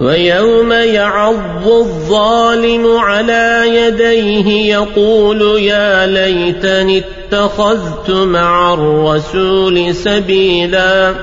ويوم يعض الظالم على يديه يقول يا ليتني اتخذت مع الرسول سبيلا